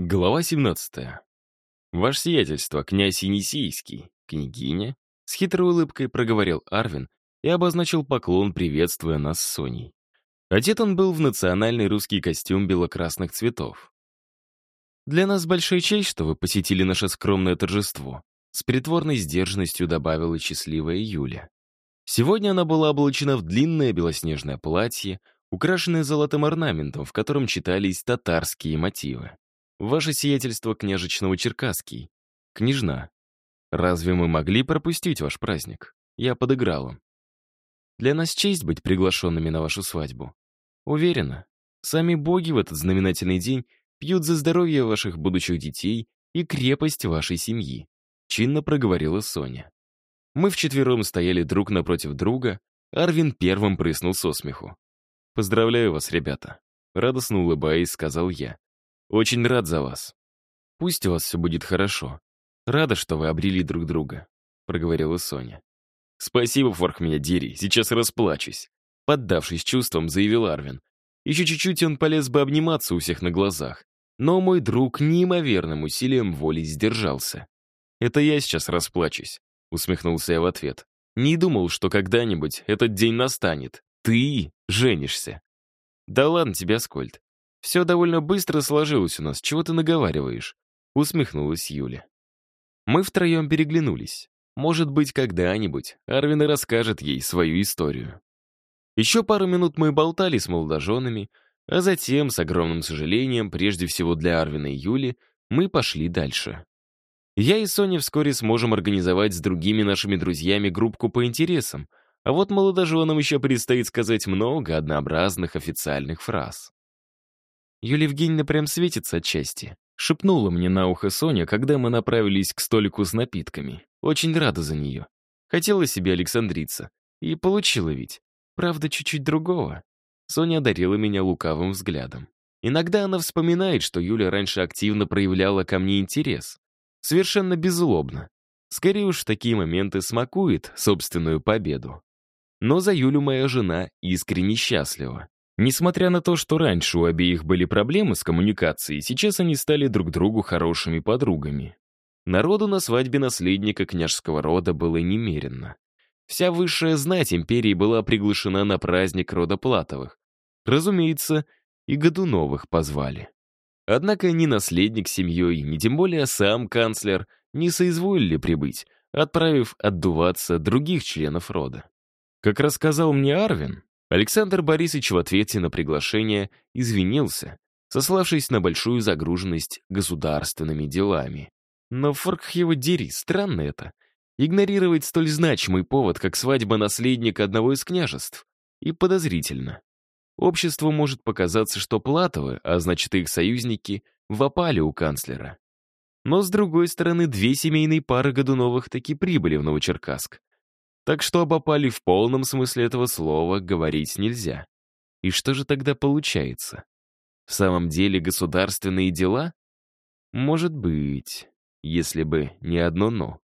Глава 17. «Ваше сиятельство, князь Енисейский, княгиня?» С хитрой улыбкой проговорил Арвин и обозначил поклон, приветствуя нас с Соней. Одет он был в национальный русский костюм бело-красных цветов. «Для нас большая честь, что вы посетили наше скромное торжество», с притворной сдержанностью добавила счастливая Юля. Сегодня она была облачена в длинное белоснежное платье, украшенное золотым орнаментом, в котором читались татарские мотивы. «Ваше сиятельство княжечного Черкасский. Княжна. Разве мы могли пропустить ваш праздник? Я подыграл им. Для нас честь быть приглашенными на вашу свадьбу. Уверена, сами боги в этот знаменательный день пьют за здоровье ваших будущих детей и крепость вашей семьи», чинно проговорила Соня. Мы вчетвером стояли друг напротив друга, Арвин первым прыснул со смеху. «Поздравляю вас, ребята», — радостно улыбаясь, сказал я. Очень рад за вас. Пусть у вас все будет хорошо. Рада, что вы обрели друг друга», — проговорила Соня. «Спасибо, Фархмедири, сейчас расплачусь», — поддавшись чувствам, заявил Арвин. Еще чуть-чуть он полез бы обниматься у всех на глазах. Но мой друг неимоверным усилием воли сдержался. «Это я сейчас расплачусь», — усмехнулся я в ответ. «Не думал, что когда-нибудь этот день настанет. Ты женишься». «Да ладно тебе, Аскольд. «Все довольно быстро сложилось у нас, чего ты наговариваешь?» Усмехнулась Юля. Мы втроем переглянулись. Может быть, когда-нибудь Арвин и расскажет ей свою историю. Еще пару минут мы болтали с молодоженами, а затем, с огромным сожалением, прежде всего для Арвина и Юли, мы пошли дальше. Я и Соня вскоре сможем организовать с другими нашими друзьями группку по интересам, а вот молодоженам еще предстоит сказать много однообразных официальных фраз. Юлия Евгеньевна прям светится от счастья. Шепнула мне на ухо Соня, когда мы направились к столику с напитками. Очень рада за нее. Хотела себе Александриться. И получила ведь. Правда, чуть-чуть другого. Соня одарила меня лукавым взглядом. Иногда она вспоминает, что Юля раньше активно проявляла ко мне интерес. Совершенно беззлобно. Скорее уж в такие моменты смакует собственную победу. Но за Юлю моя жена искренне счастлива. Несмотря на то, что раньше у обеих были проблемы с коммуникацией, сейчас они стали друг другу хорошими подругами. Народу на свадьбе наследника княжеского рода было немерено. Вся высшая знать империи была приглашена на праздник рода Платовых. Разумеется, и Годуновых позвали. Однако ни наследник семьей, ни тем более сам канцлер не соизволили прибыть, отправив отдуваться других членов рода. Как рассказал мне Арвин, Александр Борисович в ответе на приглашение извинился, сославшись на большую загруженность государственными делами. Но форк его дери, странно это. Игнорировать столь значимый повод, как свадьба наследника одного из княжеств. И подозрительно. Обществу может показаться, что Платовы, а значит и их союзники, вопали у канцлера. Но, с другой стороны, две семейные пары Годуновых таки прибыли в Новочеркасск. Так что об опале в полном смысле этого слова говорить нельзя. И что же тогда получается? В самом деле государственные дела? Может быть, если бы не одно «но».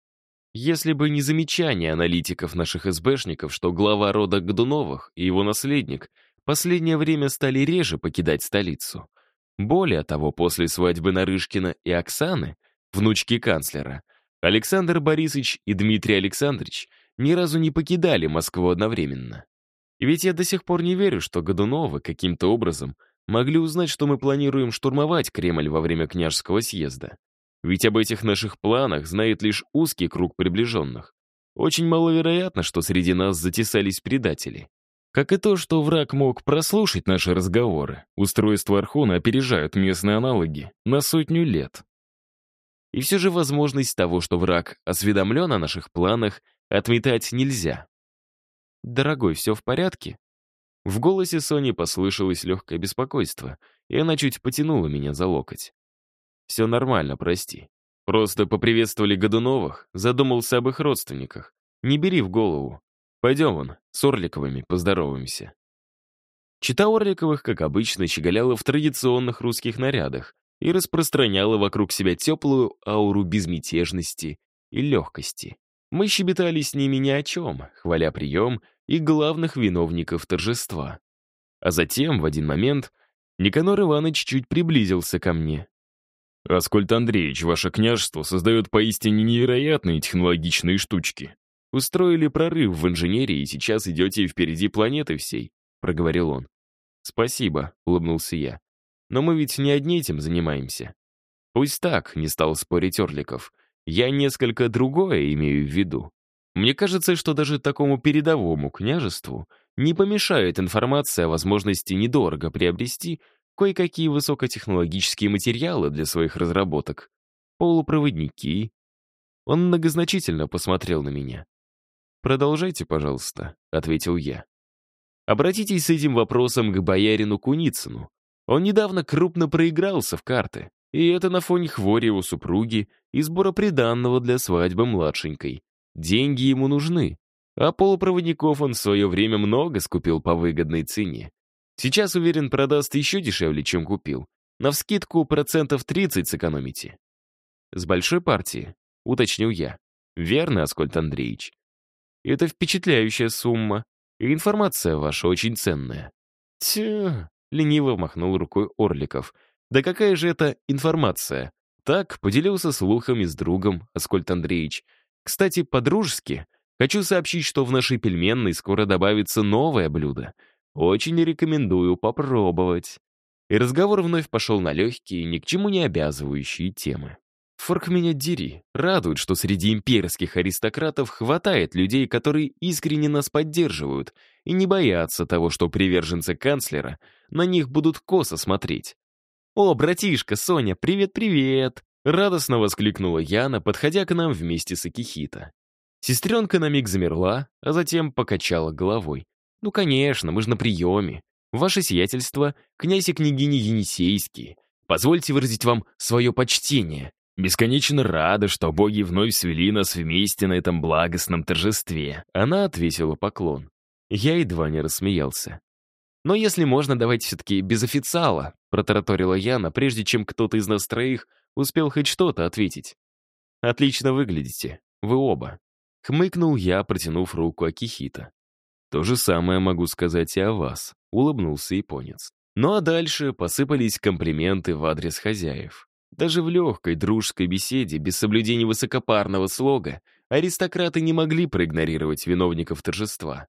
Если бы не замечание аналитиков наших СБшников, что глава рода Годуновых и его наследник последнее время стали реже покидать столицу. Более того, после свадьбы Нарышкина и Оксаны, внучки канцлера, Александр Борисович и Дмитрий Александрович — ни разу не покидали Москву одновременно. Ведь я до сих пор не верю, что Годуновы каким-то образом могли узнать, что мы планируем штурмовать Кремль во время княжеского съезда. Ведь об этих наших планах знает лишь узкий круг приближенных. Очень маловероятно, что среди нас затесались предатели. Как и то, что враг мог прослушать наши разговоры. Устройства Архона опережают местные аналоги на сотню лет. И все же возможность того, что враг осведомлен о наших планах, Отметать нельзя. «Дорогой, все в порядке?» В голосе Сони послышалось легкое беспокойство, и она чуть потянула меня за локоть. «Все нормально, прости. Просто поприветствовали Годуновых, задумался об их родственниках. Не бери в голову. Пойдем вон, с Орликовыми поздороваемся». Чита Орликовых, как обычно, щеголяла в традиционных русских нарядах и распространяла вокруг себя теплую ауру безмятежности и легкости. Мы щебетали с ними ни о чем, хваля прием и главных виновников торжества. А затем, в один момент, Никанор Иванович чуть приблизился ко мне. «Аскольд Андреевич, ваше княжество создает поистине невероятные технологичные штучки. Устроили прорыв в инженерии и сейчас идете впереди планеты всей», — проговорил он. «Спасибо», — улыбнулся я. «Но мы ведь не одни этим занимаемся». «Пусть так», — не стал спорить Орликов. «Я несколько другое имею в виду. Мне кажется, что даже такому передовому княжеству не помешает информация о возможности недорого приобрести кое-какие высокотехнологические материалы для своих разработок. Полупроводники. Он многозначительно посмотрел на меня. «Продолжайте, пожалуйста», — ответил я. Обратитесь с этим вопросом к боярину Куницыну. Он недавно крупно проигрался в карты, и это на фоне хвори его супруги и сбора приданного для свадьбы младшенькой. Деньги ему нужны, а полупроводников он в свое время много скупил по выгодной цене. Сейчас, уверен, продаст еще дешевле, чем купил. На вскидку процентов 30 сэкономите. С большой партии, уточнил я. Верно, Аскольд Андреевич. Это впечатляющая сумма, и информация ваша очень ценная. Тьфу, лениво махнул рукой Орликов. Да какая же это информация? Так, поделился слухами с другом, Аскольд Андреевич. Кстати, по-дружески, хочу сообщить, что в нашей пельменной скоро добавится новое блюдо — очень рекомендую попробовать. И разговор вновь пошел на легкие, ни к чему не обязывающие темы. Форк меня дери. Радует, что среди имперских аристократов хватает людей, которые искренне нас поддерживают и не боятся того, что приверженцы канцлера на них будут косо смотреть. «О, братишка, Соня, привет-привет!» Радостно воскликнула Яна, подходя к нам вместе с Акихита. Сестренка на миг замерла, а затем покачала головой. «Ну, конечно, мы же на приеме. Ваше сиятельство, князь и княгиня Енисейские. Позвольте выразить вам свое почтение. Бесконечно рада, что боги вновь свели нас вместе на этом благостном торжестве». Она отвесила поклон. Я едва не рассмеялся. «Но если можно, давайте все-таки без официала», протараторила Яна, прежде чем кто-то из нас троих успел хоть что-то ответить. «Отлично выглядите. Вы оба». Хмыкнул я, протянув руку Акихита. То же самое могу сказать и о вас», — улыбнулся японец. Ну а дальше посыпались комплименты в адрес хозяев. Даже в легкой дружеской беседе, без соблюдения высокопарного слога, аристократы не могли проигнорировать виновников торжества.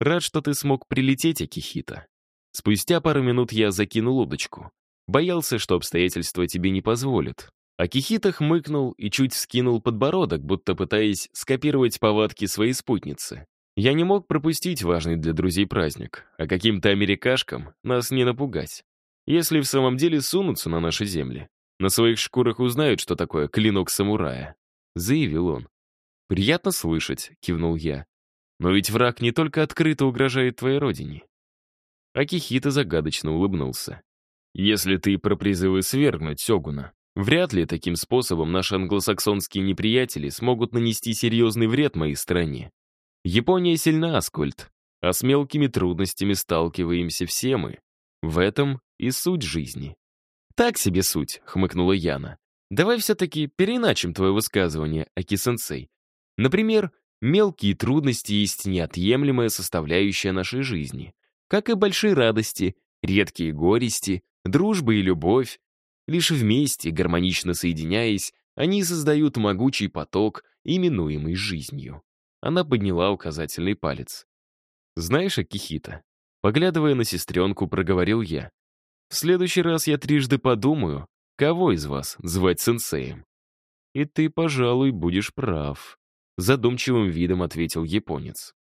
«Рад, что ты смог прилететь, Акихита». Спустя пару минут я закинул удочку. Боялся, что обстоятельства тебе не позволят. Акихита хмыкнул и чуть вскинул подбородок, будто пытаясь скопировать повадки своей спутницы. Я не мог пропустить важный для друзей праздник, а каким-то америкашкам нас не напугать. Если в самом деле сунутся на наши земли, на своих шкурах узнают, что такое клинок самурая», — заявил он. «Приятно слышать», — кивнул я. «Но ведь враг не только открыто угрожает твоей родине». Акихита загадочно улыбнулся. «Если ты про призывы свергнуть Сёгуна, вряд ли таким способом наши англосаксонские неприятели смогут нанести серьезный вред моей стране. Япония сильна, Аскольд, а с мелкими трудностями сталкиваемся все мы. В этом и суть жизни. «Так себе суть», — хмыкнула Яна. «Давай все-таки переначим твое высказывание, Аки-сенсей. Например, мелкие трудности есть неотъемлемая составляющая нашей жизни, как и большие радости, редкие горести, дружба и любовь. Лишь вместе, гармонично соединяясь, они создают могучий поток, именуемый жизнью. Она подняла указательный палец. «Знаешь, Акихита?» Поглядывая на сестренку, проговорил я. «В следующий раз я трижды подумаю, кого из вас звать сенсеем». «И ты, пожалуй, будешь прав», — задумчивым видом ответил японец.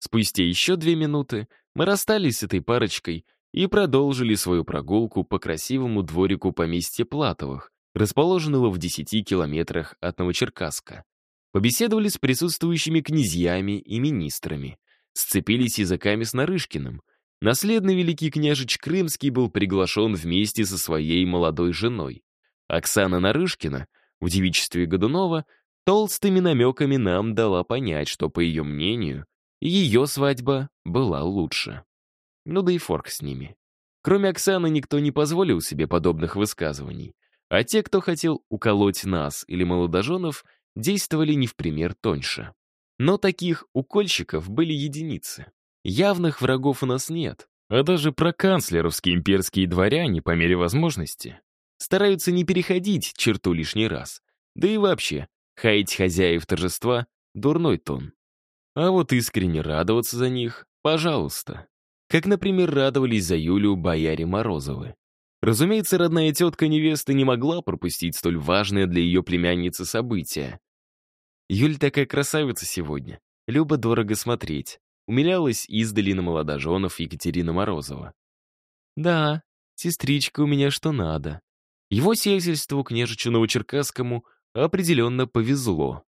Спустя еще две минуты мы расстались с этой парочкой и продолжили свою прогулку по красивому дворику поместья Платовых, расположенного в десяти километрах от Новочеркасска. Побеседовали с присутствующими князьями и министрами. Сцепились языками с Нарышкиным. Наследный великий княжич Крымский был приглашен вместе со своей молодой женой. Оксана Нарышкина, в девичестве Годунова, толстыми намеками нам дала понять, что, по ее мнению, ее свадьба была лучше. Ну да и форк с ними. Кроме Оксаны никто не позволил себе подобных высказываний. А те, кто хотел уколоть нас или молодоженов, действовали не в пример тоньше. Но таких укольщиков были единицы. Явных врагов у нас нет, а даже проканцлеровские имперские дворяне, по мере возможности, стараются не переходить черту лишний раз. Да и вообще, хаять хозяев торжества — дурной тон. А вот искренне радоваться за них — пожалуйста. Как, например, радовались за Юлю бояре Морозовы. Разумеется, родная тетка невесты не могла пропустить столь важное для ее племянницы событие. Юль такая красавица сегодня. Люба дорого смотреть. Умилялась издали на молодоженов Екатерина Морозова. «Да, сестричка у меня что надо». Его сельству княжичу Новочеркасскому определенно повезло.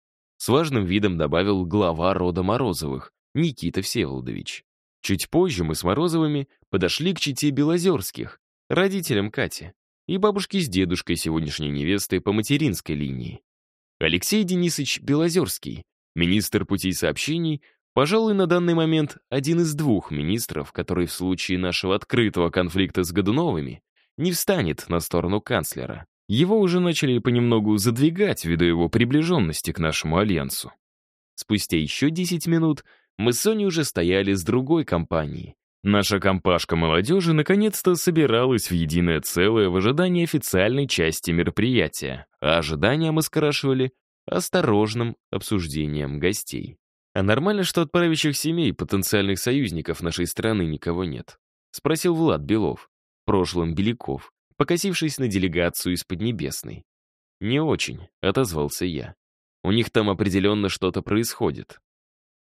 С важным видом добавил глава рода Морозовых, Никита Всеволодович. Чуть позже мы с Морозовыми подошли к чете Белозерских, родителям Кати, и бабушке с дедушкой сегодняшней невесты по материнской линии. Алексей Денисович Белозерский, министр путей сообщений, Пожалуй, на данный момент один из двух министров, который в случае нашего открытого конфликта с Годуновыми не встанет на сторону канцлера. Его уже начали понемногу задвигать ввиду его приближенности к нашему альянсу. Спустя еще 10 минут мы с Соней уже стояли с другой компанией. Наша компашка молодежи наконец-то собиралась в единое целое в ожидании официальной части мероприятия, а ожидания мы скрашивали осторожным обсуждением гостей. А нормально, что от правящих семей потенциальных союзников нашей страны никого нет? Спросил Влад Белов, прошлым Беляков, покосившись на делегацию из Поднебесной. «Не очень», — отозвался я. «У них там определенно что-то происходит».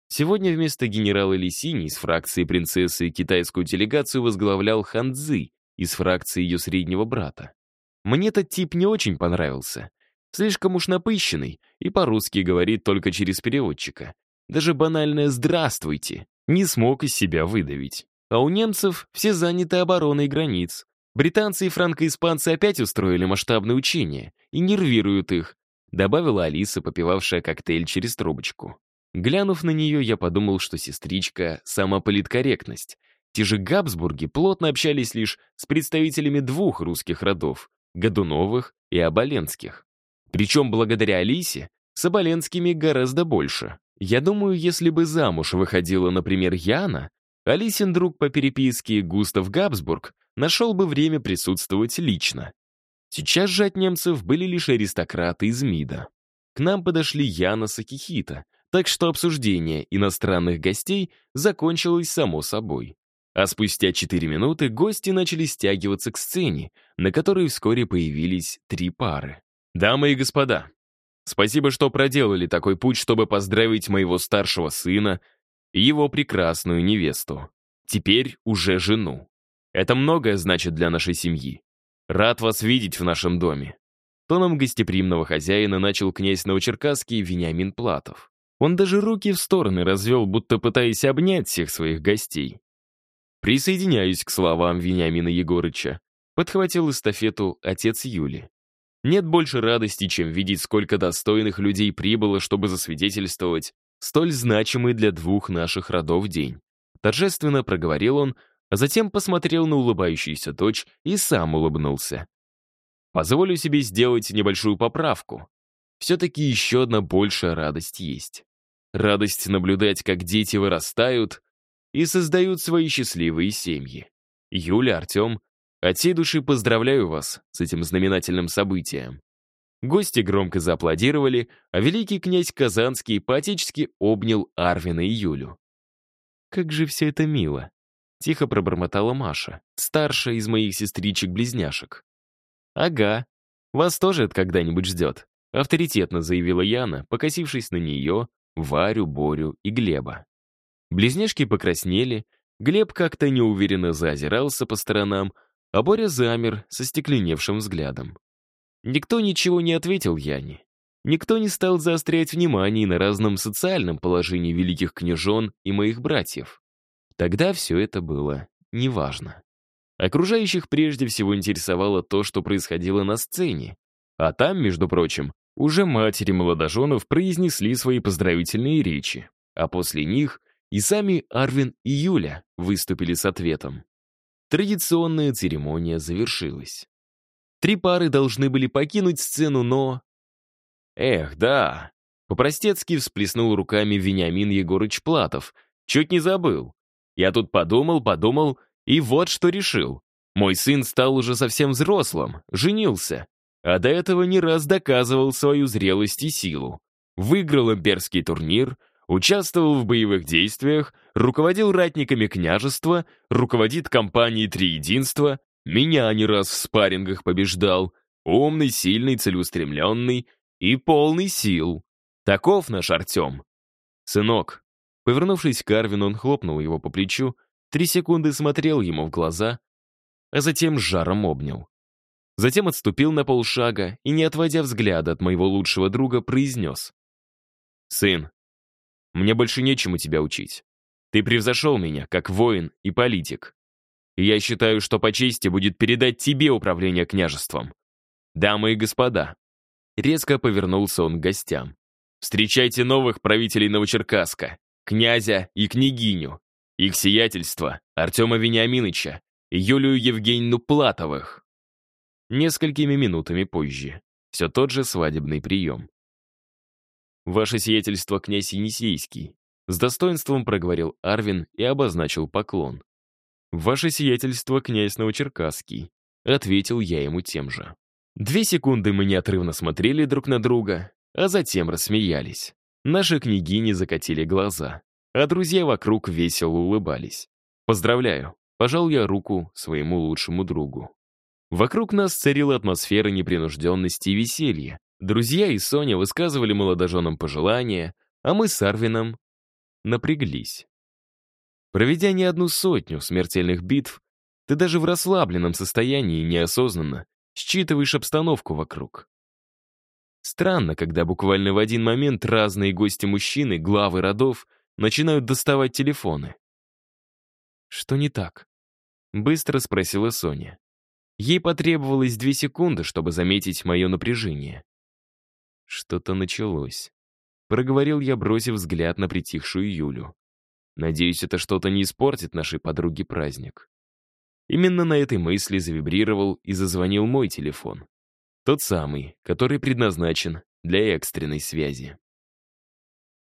Сегодня вместо генерала Лисини из фракции принцессы китайскую делегацию возглавлял Хан Цзы из фракции ее среднего брата. Мне этот тип не очень понравился. Слишком уж напыщенный и по-русски говорит только через переводчика. Даже банальное «здравствуйте» не смог из себя выдавить. А у немцев все заняты обороной границ. Британцы и франко-испанцы опять устроили масштабные учения и нервируют их, добавила Алиса, попивавшая коктейль через трубочку. Глянув на нее, я подумал, что сестричка — сама политкорректность. Те же Габсбурги плотно общались лишь с представителями двух русских родов — Годуновых и Оболенских. Причем благодаря Алисе с Оболенскими гораздо больше. Я думаю, если бы замуж выходила, например, Яна, Алисин друг по переписке Густав Габсбург нашел бы время присутствовать лично. Сейчас же от немцев были лишь аристократы из МИДа. К нам подошли Яна с Акихита, так что обсуждение иностранных гостей закончилось само собой. А спустя 4 минуты гости начали стягиваться к сцене, на которой вскоре появились три пары. «Дамы и господа, Спасибо, что проделали такой путь, чтобы поздравить моего старшего сына его прекрасную невесту. Теперь уже жену. Это многое значит для нашей семьи. Рад вас видеть в нашем доме. Тоном гостеприимного хозяина начал князь Новочеркасский Вениамин Платов. Он даже руки в стороны развел, будто пытаясь обнять всех своих гостей. Присоединяюсь к словам Вениамина Егорыча. Подхватил эстафету отец Юли. Нет больше радости, чем видеть, сколько достойных людей прибыло, чтобы засвидетельствовать столь значимый для двух наших родов день. Торжественно проговорил он, а затем посмотрел на улыбающуюся дочь и сам улыбнулся. Позволю себе сделать небольшую поправку. Все-таки еще одна большая радость есть. Радость наблюдать, как дети вырастают и создают свои счастливые семьи. Юля, Артем от всей души поздравляю вас с этим знаменательным событием. Гости громко зааплодировали, а великий князь Казанский поотечески обнял Арвина и Юлю. «Как же все это мило!» — тихо пробормотала Маша, старшая из моих сестричек-близняшек. «Ага, вас тоже это когда-нибудь ждет», — авторитетно заявила Яна, покосившись на нее, Варю, Борю и Глеба. Близняшки покраснели, Глеб как-то неуверенно заозирался по сторонам, а Боря замер со стекленевшим взглядом. Никто ничего не ответил Яне. Никто не стал заострять внимание на разном социальном положении великих княжон и моих братьев. Тогда все это было неважно. Окружающих прежде всего интересовало то, что происходило на сцене. А там, между прочим, уже матери молодоженов произнесли свои поздравительные речи. А после них и сами Арвин и Юля выступили с ответом. Традиционная церемония завершилась. Три пары должны были покинуть сцену, но... Эх, да. По-простецки всплеснул руками Вениамин Егорыч Платов. Чуть не забыл. Я тут подумал, подумал, и вот что решил. Мой сын стал уже совсем взрослым, женился, а до этого не раз доказывал свою зрелость и силу. Выиграл имперский турнир, участвовал в боевых действиях, руководил ратниками княжества, руководит компанией Триединства, меня не раз в спаррингах побеждал, умный, сильный, целеустремленный и полный сил. Таков наш Артем. Сынок. Повернувшись к Арвину, он хлопнул его по плечу, три секунды смотрел ему в глаза, а затем жаром обнял. Затем отступил на полшага и, не отводя взгляда от моего лучшего друга, произнес. «Сын, мне больше нечему тебя учить. Ты превзошел меня, как воин и политик. Я считаю, что по чести будет передать тебе управление княжеством. Дамы и господа». Резко повернулся он к гостям. «Встречайте новых правителей Новочеркасска, князя и княгиню, их сиятельство Артема Вениаминовича и Юлию Евгеньевну Платовых». Несколькими минутами позже. Все тот же свадебный прием. «Ваше сиятельство, князь Енисейский», с достоинством проговорил Арвин и обозначил поклон. «Ваше сиятельство, князь Новочеркасский», ответил я ему тем же. Две секунды мы неотрывно смотрели друг на друга, а затем рассмеялись. Наши княгини закатили глаза, а друзья вокруг весело улыбались. «Поздравляю», — пожал я руку своему лучшему другу. Вокруг нас царила атмосфера непринужденности и веселья, Друзья и Соня высказывали молодоженам пожелания, а мы с Арвином напряглись. Проведя не одну сотню смертельных битв, ты даже в расслабленном состоянии неосознанно считываешь обстановку вокруг. Странно, когда буквально в один момент разные гости-мужчины, главы родов, начинают доставать телефоны. «Что не так?» — быстро спросила Соня. Ей потребовалось две секунды, чтобы заметить мое напряжение. Что-то началось. Проговорил я, бросив взгляд на притихшую Юлю. Надеюсь, это что-то не испортит нашей подруге праздник. Именно на этой мысли завибрировал и зазвонил мой телефон. Тот самый, который предназначен для экстренной связи.